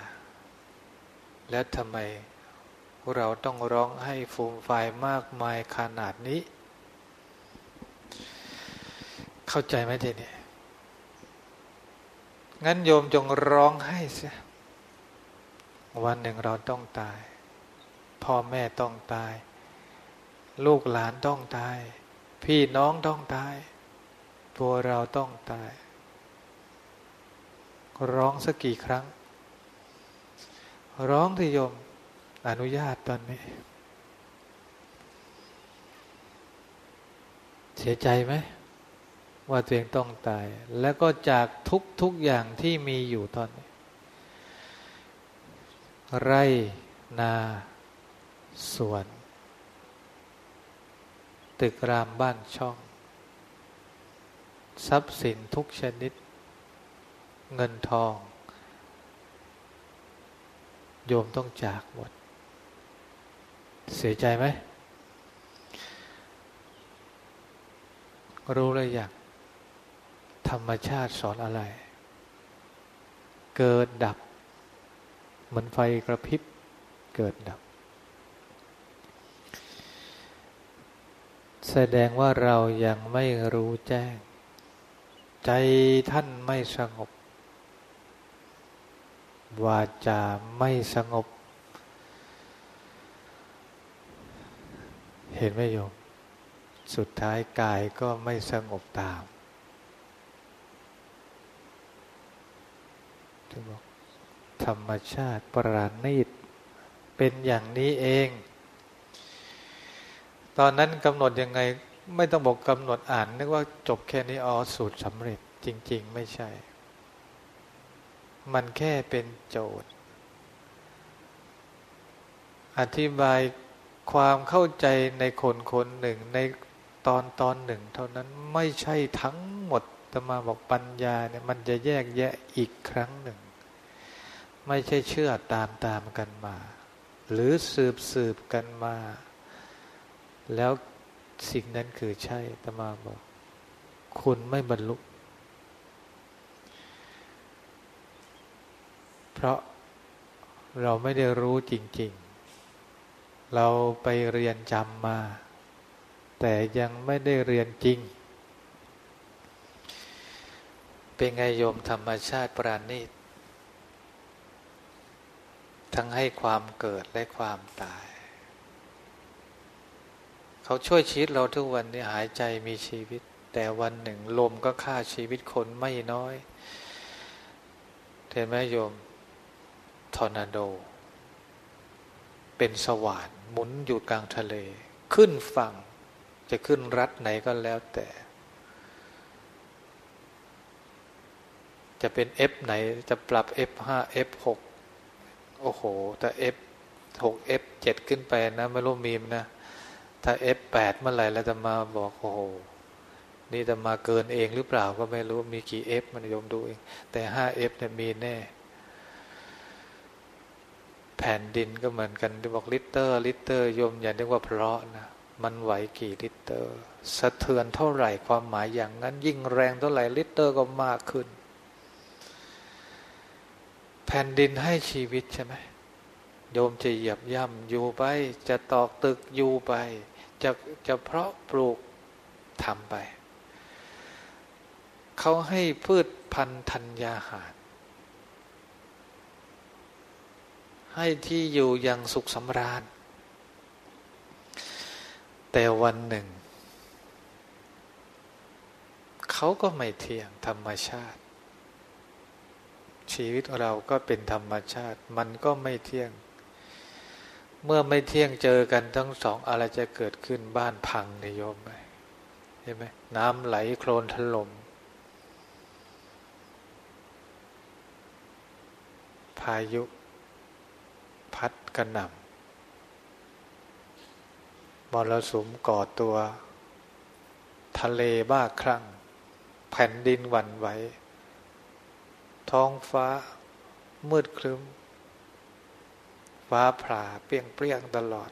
แล้วทำไม เราต้องร้องให้ฟูมไฟมากมายขนาดนี้ เข้าใจไหมเจนี่งั้นโยมจงร้องให้เสียวันหนึ่งเราต้องตาย พ่อแม่ต้องตาย ลูกหลานต้องตาย พี่น้องต้องตาย ตัวเราต้องตาย ร้องสักกี่ครั้ง ร้องที่โยม อนุญาตตอนนี้ เสียใจไหม ว่าตัวเองต้องตาย แล้วก็จากทุกทุกอย่างที่มีอยู่ตอนนี้ ไร่นาสวน ตึกรามบ้านช่อง ทรัพย์สินทุกชนิด เงินทอง โยมต้องจากหมด เสียใจไหมรู้เลยอย่างธรรมชาติสอนอะไร เกิดดับ เหมือนไฟกระพริบ เกิดดับ แสดงว่าเรายังไม่รู้แจ้ง ใจท่านไม่สงบ วาจาไม่สงบ เห็นไหมโยม สุดท้ายกายก็ไม่สงบตามถึงบอกธรรมชาติปราณีตเป็นอย่างนี้เอง ตอนนั้นกำหนดยังไงไม่ต้องบอกกำหนดอ่าน นึกว่าจบแค่นี้อ๋อสูตรสำเร็จจริง ๆ ไม่ใช่ มันแค่เป็นโจทย์ อธิบาย ความเข้าใจในคนคนหนึ่งในตอนตอนหนึ่ง เท่านั้นไม่ใช่ทั้งหมดตมาบอกปัญญาเนี่ยมันจะแยกแยะอีกครั้งหนึ่ง ไม่ใช่เชื่อตามตามกันมา หรือสืบสืบกันมา แล้วสิ่งนั้นคือใช่ตมาบอก คุณไม่บรรลุ เพราะเราไม่ได้รู้จริง ๆ เราไปเรียนจำมา แต่ยังไม่ได้เรียนจริง เป็นไงโยมธรรมชาติปราณีต ทั้งให้ความเกิดและความตาย เขาช่วยชีวิตเราทุกวันนี้หายใจมีชีวิต แต่วันหนึ่งลมก็ฆ่าชีวิตคนไม่น้อย เห็นไหมโยมทอร์นาโด เป็นสว่านหมุนอยู่กลางทะเล ขึ้นฝั่ง จะขึ้นรัฐไหนก็แล้วแต่ จะเป็น F ไหนจะปรับ F5 F6 โอ้โห แต่ F6 F7 ขึ้นไปนะ ไม่รู้มีมนะ ถ้า F8 เมื่อไหร่แล้วจะมาบอกโอ้โห นี่จะมาเกินเองหรือเปล่าก็ไม่รู้มีกี่ F มันยมดูเอง แต่ 5F เนี่ยมีแน่ แผ่นดินก็เหมือนกันที่บอกลิตร์ ลิตร์ยมอย่าเรียกว่าเพราะนะมันไหวกี่ลิตร์ สะเทือนเท่าไหร่ความหมายอย่างนั้น ยิ่งแรงเท่าไหร่ลิตร์ก็มากขึ้น แผ่นดินให้ชีวิตใช่ไหมโยมจะเหยียบย่ำอยู่ไป จะตอกตึกอยู่ไป จะจะเพาะปลูกทำไป เขาให้พืชพันธัญญาหาร ให้ที่อยู่อย่างสุขสำราญ แต่วันหนึ่ง เขาก็ไม่เที่ยงธรรมชาติ ชีวิตเราก็เป็นธรรมชาติ มันก็ไม่เที่ยง เมื่อไม่เที่ยงเจอกันทั้งสองอะไรจะเกิดขึ้นบ้านพังในโยมไหมเห็นไหมน้ำไหลโคลนถลม่มพายุ กระหน่ำมรสุมก่อตัว ทะเลบ้าคลั่ง แผ่นดินหวั่นไหว ท้องฟ้า มืดครึ้ม ฟ้าผ่าเปรี้ยงเปรี้ยงตลอด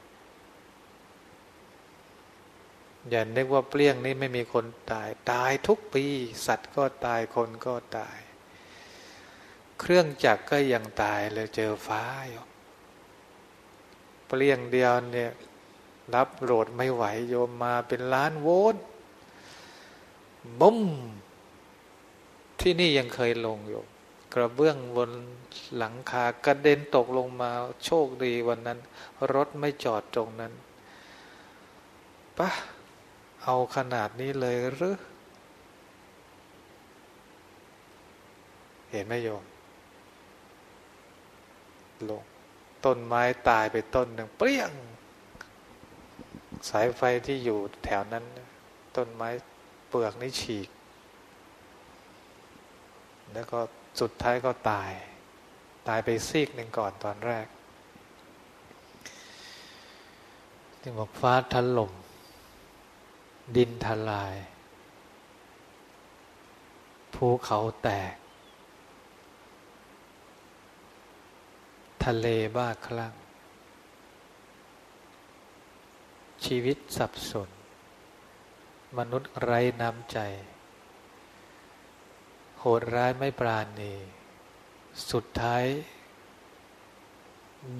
อย่านึกว่าเปรี้ยงนี้ไม่มีคนตาย ตายทุกปี สัตว์ก็ตายคนก็ตาย เครื่องจักรก็ยังตายเลยเจอฟ้าอยู่ เปรี้ยงเดียวเนี่ย รับโหลดไม่ไหวโยมมาเป็นล้านโวลต์บุ้มที่นี่ยังเคยลงอยู่ กระเบื้องบนหลังคากระเด็นตกลงมาโชคดีวันนั้น รถไม่จอดตรงนั้นปะเอาขนาดนี้เลยหรือ เห็นไหมโยมลง ต้นไม้ตายไปต้นหนึ่งเปรี้ยง สายไฟที่อยู่แถวนั้น ต้นไม้เปลือกนี่ฉีก แล้วก็สุดท้ายก็ตาย ตายไปซีกหนึ่งก่อนตอนแรกที่บอกฟ้าถล่มดินทลาย ภูเขาแตก ทะเลบ้าคลั่งชีวิตสับสน มนุษย์ไร้น้ำใจ โหดร้ายไม่ปราณี สุดท้าย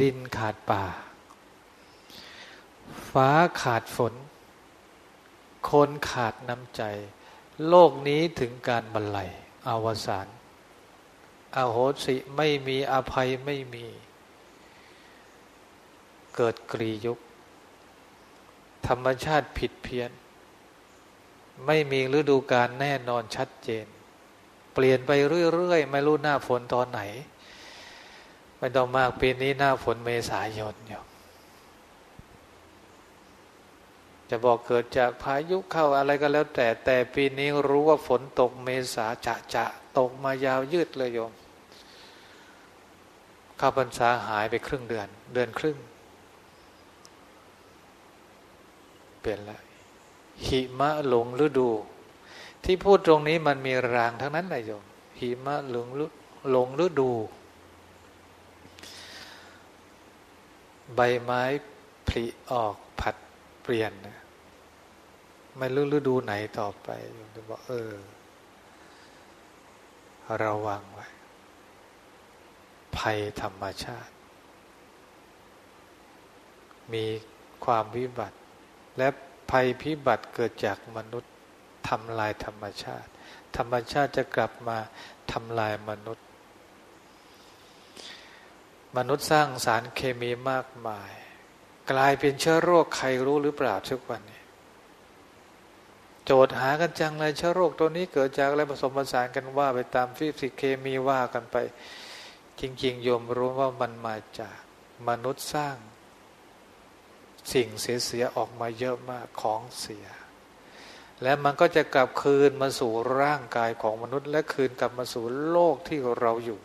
ดินขาดป่า ฟ้าขาดฝน คนขาดน้ำใจ โลกนี้ถึงการบรรลัยอวสานอาโหสิไม่มีอภัยไม่มี เกิดกรียุค ธรรมชาติผิดเพี้ยน ไม่มีฤดูการแน่นอนชัดเจน เปลี่ยนไปเรื่อยๆ ไม่รู้หน้าฝนตอนไหน ไม่ต้องมากปีนี้หน้าฝนเมษายนอยู่จะบอกเกิดจากพายุเข้าอะไรก็แล้วแต่แต่ปีนี้รู้ว่าฝนตกเมษาจะจะตกมายาวยืดเลยโยม ข้าพรรษาหายไปครึ่งเดือน เดือนครึ่ง เปลี่ยนแล้วหิมะหลงฤดู ที่พูดตรงนี้มันมีรางทั้งนั้นเลยโยมหิมะหลงหลงฤดู ใบไม้ผลิออกผัดเปลี่ยนนะไม่รู้ฤดูไหนต่อไปโยมจะบอกเออระวังไว้ ภัยธรรมชาติ มีความวิบัติ และภัยพิบัติเกิดจากมนุษย์ทำลายธรรมชาติ ธรรมชาติจะกลับมาทำลายมนุษย์ มนุษย์สร้างสารเคมีมากมาย กลายเป็นเชื้อโรคใครรู้หรือเปล่าทุกวันนี้โจทย์หากันจังเลยเชื้อโรคตัวนี้เกิดจากอะไรผสมผสานกันว่าไปตามฟิสิกส์เคมีว่ากันไป จริงๆโยมรู้ว่ามันมาจากมนุษย์สร้าง สิ่งเสียๆออกมาเยอะมากของเสีย และมันก็จะกลับคืนมาสู่ร่างกายของมนุษย์ และคืนกลับมาสู่โลกที่เราอยู่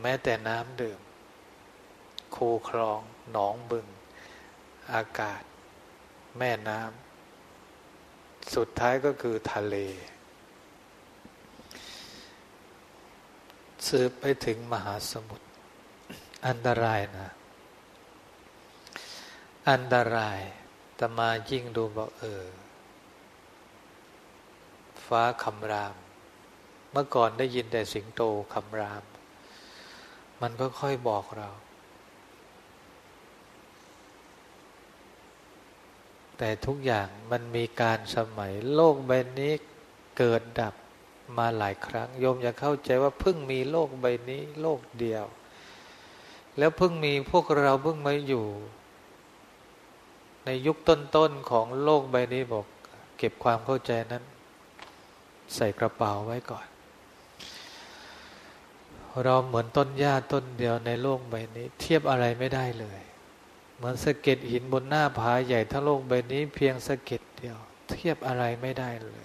แม้แต่น้ำดื่ม คูคลอง หนองบึง อากาศ แม่น้ำสุดท้ายก็คือทะเล สืบไปถึงมหาสมุทรอันตรายนะ อันตรายตมายิ่งดูบอกเออ ฟ้าคำราม เมื่อก่อนได้ยินแต่สิงโตคำราม มันก็ค่อยบอกเรา แต่ทุกอย่างมันมีการสมัยโลกใบนี้เกิดดับมาหลายครั้งโยมอย่าเข้าใจว่าเพิ่งมีโลกใบนี้ โลกเดียว แล้วเพิ่งมีพวกเราเพิ่งมาอยู่ ในยุคต้นๆของโลกใบนี้บอก เก็บความเข้าใจนั้น ใส่กระเป๋าไว้ก่อน เราเหมือนต้นหญ้าต้นเดียวในโลกใบนี้ เทียบอะไรไม่ได้เลย เหมือนสะเก็ดหินบนหน้าผาใหญ่ทั้งโลกใบนี้ เพียงสะเก็ดเดียว เทียบอะไรไม่ได้เลย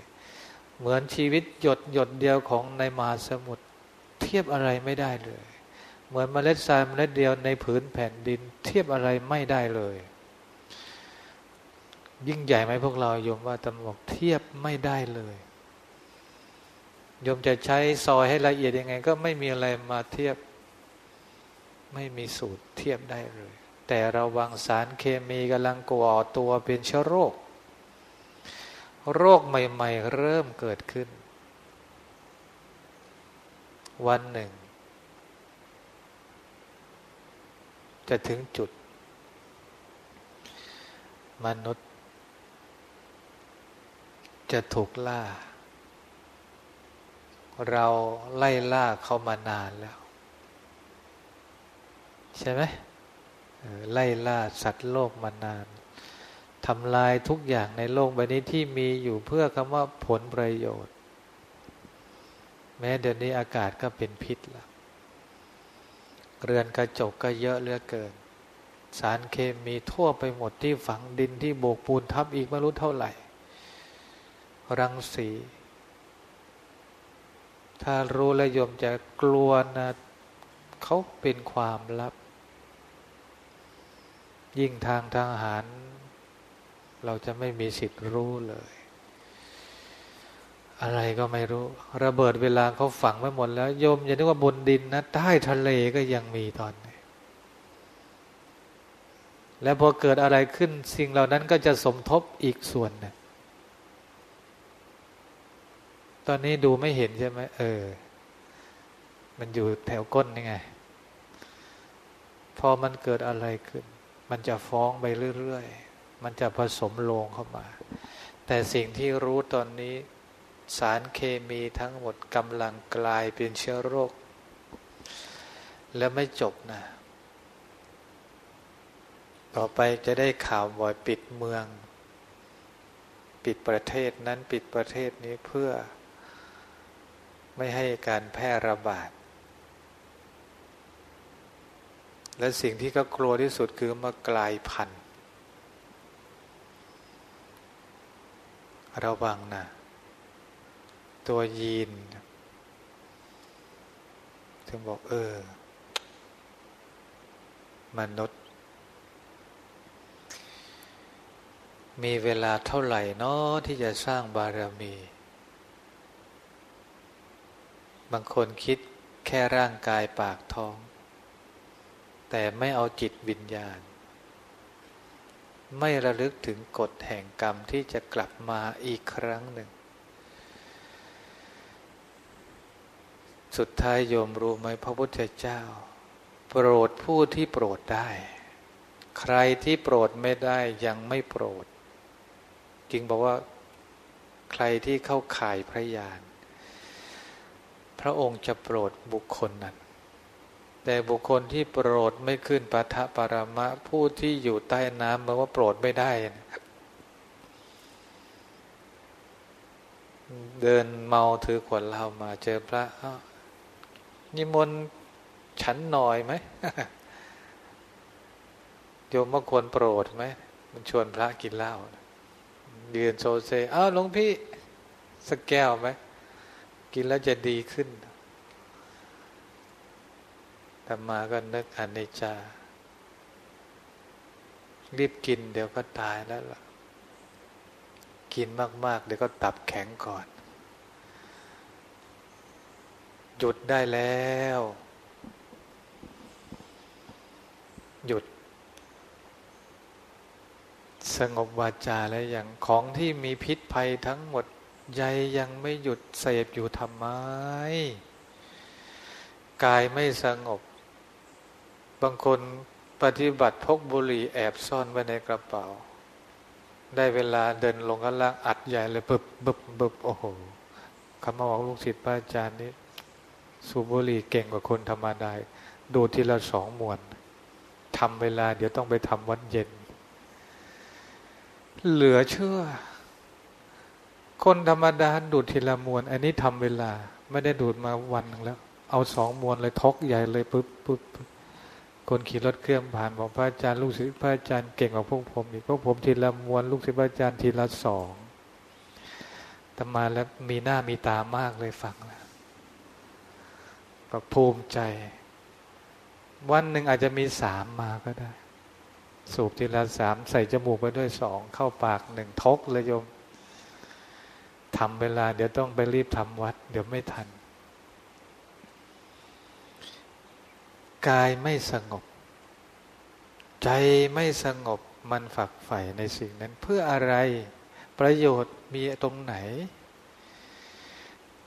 เหมือนชีวิตหยดหยดเดียวของในมหาสมุทรเทียบอะไรไม่ได้เลย เหมือนเมล็ดทรายเมล็ดเดียวในผืนแผ่นดิน เทียบอะไรไม่ได้เลย ยิ่งใหญ่ไหมพวกเราโยมว่าตำบอกเทียบไม่ได้เลยโยมจะใช้ซอยให้ละเอียดยังไง ก็ไม่มีอะไรมาเทียบ ไม่มีสูตรเทียบได้เลย แต่ระวังสารเคมีกำลังก่อตัวเป็นเชื้อโรค โรคใหม่ ๆ เริ่มเกิดขึ้น วันหนึ่ง จะถึงจุด มนุษย จะถูกล่า เราไล่ล่าเขามานานแล้ว ใช่ไหมไล่ล่าสัตว์โลกมานานทำลายทุกอย่างในโลกใบนี้ที่มีอยู่เพื่อคำว่าผลประโยชน์ แม้เดี๋ยวนี้อากาศก็เป็นพิษแล้วเรือนกระจกก็เยอะเหลือเกิน สารเคมีทั่วไปหมดที่ฝังดินที่โบกปูนทับอีกไม่รู้เท่าไหร่ รังสี ถ้ารู้และยมจะกลัวนะเขาเป็นความลับ ยิ่งทางทางอาหาร เราจะไม่มีสิทธิ์รู้เลย อะไรก็ไม่รู้ ระเบิดเวลาเขาฝังไว้หมดแล้วโยมอย่านึกว่าบนดินนะใต้ทะเลก็ยังมีตอนนี้แล้วพอเกิดอะไรขึ้นสิ่งเหล่านั้นก็จะสมทบอีกส่วนหนึ่ง ตอนนี้ดูไม่เห็นใช่ไหมเออ มันอยู่แถวก้นนี่ไง พอมันเกิดอะไรขึ้น มันจะฟ้องไปเรื่อยๆ มันจะผสมลงเข้ามา แต่สิ่งที่รู้ตอนนี้ สารเคมีทั้งหมดกำลังกลายเป็นเชื้อโรค แล้วไม่จบนะ ต่อไปจะได้ข่าวบ่อยปิดเมือง ปิดประเทศนั้นปิดประเทศนี้เพื่อ ไม่ให้การแพร่ระบาด และสิ่งที่ก็กลัวที่สุดคือมากลายพันธุ์ระวังนะ ตัวยีนถึงบอกเออ มนุษย์ มีเวลาเท่าไหร่นาะที่จะสร้างบารมี บางคนคิดแค่ร่างกายปากท้อง แต่ไม่เอาจิตวิญญาณ ไม่ระลึกถึงกฎแห่งกรรมที่จะกลับมาอีกครั้งหนึ่ง สุดท้ายโยมรู้ไหมพระพุทธเจ้า โปรดผู้ที่โปรดได้ ใครที่โปรดไม่ได้ยังไม่โปรดจึงบอกว่าใครที่เข้าข่ายพระญาณ พระองค์จะโปรดบุคคลนั้น แต่บุคคลที่โปรดไม่ขึ้นปัทะปรมะผู้ที่อยู่ใต้น้ำเมื่อว่าโปรดไม่ได้เดินเมาถือขวดเหล้ามาเจอพระนิมนต์ฉันหน่อยไหมโยมว่าควรโปรดไหมมันชวนพระกินเหล้ายืนโซเซอ้าวหลวงพี่สักแก้วไหม กินแล้วจะดีขึ้นธรรมาก็นึกอนิจจา รีบกินเดี๋ยวก็ตายแล้วล่ะ กินมาก ๆ เดี๋ยวก็ตับแข็งก่อน หยุดได้แล้ว หยุด สงบวาจาแล้วอย่างของที่มีพิษภัยทั้งหมด ใจยังไม่หยุดเสพอยู่ทำไม กายไม่สงบ บางคนปฏิบัติพกบุหรี่แอบซ่อนไว้ในกระเป๋า ได้เวลาเดินลงข้างล่างอัดใหญ่เลยบึบบึบบึบโอ้โหคำมาบอกลูกศิษย์พระอาจารย์นี้ สูบบุหรี่เก่งกว่าคนธรรมดาดูทีละสองมวนทำเวลาเดี๋ยวต้องไปทำวันเย็น เหลือเชื่อ คนธรรมดาดูดทีละมวน อันนี้ทำเวลา ไม่ได้ดูดมาวันนึงแล้ว เอาสองมวนเลยทกใหญ่เลยปุ๊บปุ๊บคนขี่รถเครื่องผ่านบอกพระอาจารย์ลูกศิษย์พระอาจารย์เก่งกว่าพวกผมอีกพวกผมทีละมวนลูกศิษย์พระอาจารย์ทีละสองแต่มาแล้วมีหน้ามีตามากเลยฟังแล้วก็ภูมิใจ วันหนึ่งอาจจะมีสามมาก็ได้ สูบทีละสามใส่จมูกไปด้วยสองเข้าปากหนึ่งทกเลยโยม ทำเวลา เดี๋ยวต้องไปรีบทำวัด เดี๋ยวไม่ทัน กายไม่สงบ ใจไม่สงบมันฝักใฝ่ในสิ่งนั้นเพื่ออะไรประโยชน์มีตรงไหน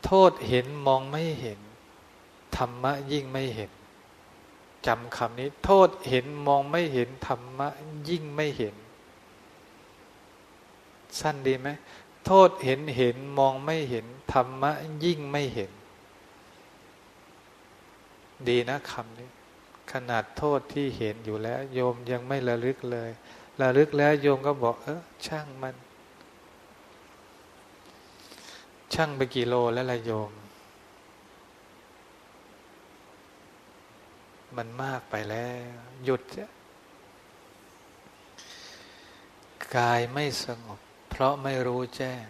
โทษเห็นมองไม่เห็น ธรรมะยิ่งไม่เห็นจำคำนี้ โทษเห็นมองไม่เห็น ธรรมะยิ่งไม่เห็น สั้นดีไหม โทษเห็นเห็นมองไม่เห็นธรรมะยิ่งไม่เห็น ดีนะคำนี้ขนาดโทษที่เห็นอยู่แล้ว โยมยังไม่ระลึกเลยระลึกแล้วโยมก็บอก เออช่างมัน ช่างไปกี่โลแล้วละโยม มันมากไปแล้ว หยุดกายไม่สงบ ราะไม่รู้แจ้ง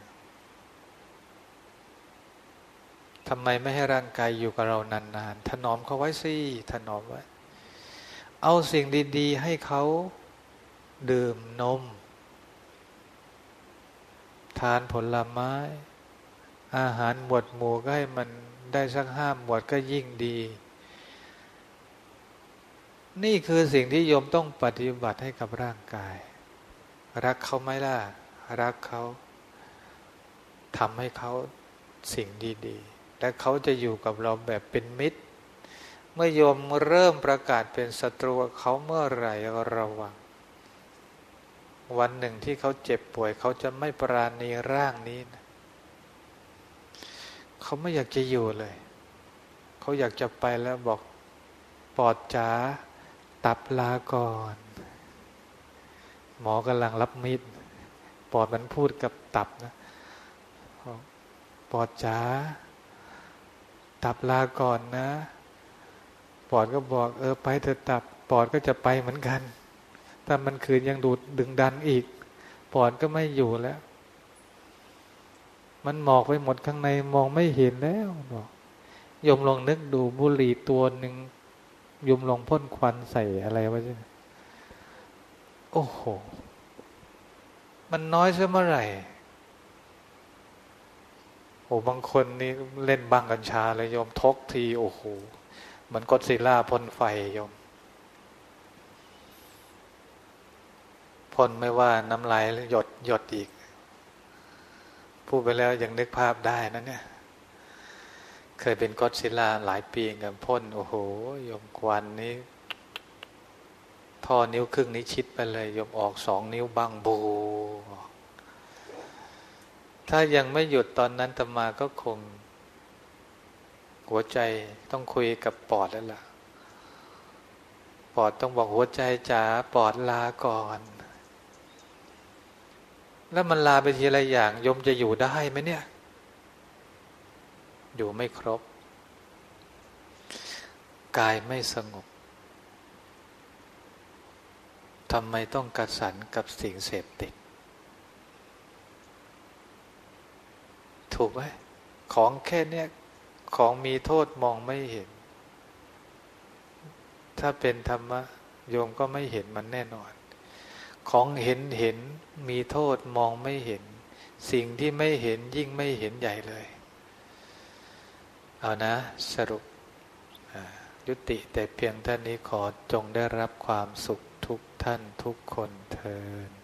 ทำไมไม่ให้ร่างกายอยู่กับเรานานๆ ถนอมเขาไว้สิถนอมไว้ เอาสิ่งดี ๆ ให้เขาดื่มนม ทานผลไม้ อาหารหมวดหมู่ก็ให้มันได้สักห้าหมวดก็ยิ่งดี นี่คือสิ่งที่โยมต้องปฏิบัติให้กับร่างกาย รักเขาไหมล่ะ รักเขาทำให้เขาสิ่งดีๆ และเขาจะอยู่กับเราแบบเป็นมิตร เมื่อโยมเริ่มประกาศเป็นศัตรูเขาเมื่อไหร่ระวัง วันหนึ่งที่เขาเจ็บป่วย เขาจะไม่ปราณีร่างนี้นะเขาไม่อยากจะอยู่เลย เขาอยากจะไปแล้วบอกปอดจ๋าตับลาก่อน หมอกำลังรับมิตร ปอดมันพูดกับตับนะปอดจ๋าตับลาก่อนนะ ปอดก็บอก เออไปเถอะตับ ปอดก็จะไปเหมือนกันถ้ามันคืนยังดูดดึงดันอีก ปอดก็ไม่อยู่แล้ว มันหมอกไปหมดข้างในมองไม่เห็นแล้วบอกยมลองนึกดูบุหรี่ตัวหนึ่งยมลองพ่นควันใส่อะไรไว้ใช่โอ้โห มันน้อยซะเมื่อไหร่โอ้บางคนนี่เล่นบังกัญชาเลยโยมทกทีโอ้โหเหมือนกดซิล่าพ่นไฟโยมพ่นไม่ว่าน้ำลายหยดหยดอีก พูดไปแล้วยังนึกภาพได้นะเนี่ย เคยเป็นกอดซิล่าหลายปีกันพ่นโอ้โหโยมควันนี้ ท่อนิ้วครึ่งนี้ชิดไปเลยยมออกสองนิ้วบังบู ถ้ายังไม่หยุดตอนนั้นตมาก็คง หัวใจต้องคุยกับปอดแล้วล่ะ ปอดต้องบอกหัวใจจ๋าปอดลาก่อน แล้วมันลาไปทีละอย่างยมจะอยู่ได้ไหมเนี่ย อยู่ไม่ครบ กายไม่สงบ ทำไมต้องกระสันกับสิ่งเสพติด ถูกไหมของแค่เนี้ยของมีโทษมองไม่เห็น ถ้าเป็นธรรมะโยมก็ไม่เห็นมันแน่นอน ของเห็นเห็นมีโทษมองไม่เห็น สิ่งที่ไม่เห็นยิ่งไม่เห็นใหญ่เลย เอานะ สรุปยุติแต่เพียงเท่านี้ขอจงได้รับความสุข ท่านทุกคนเทอ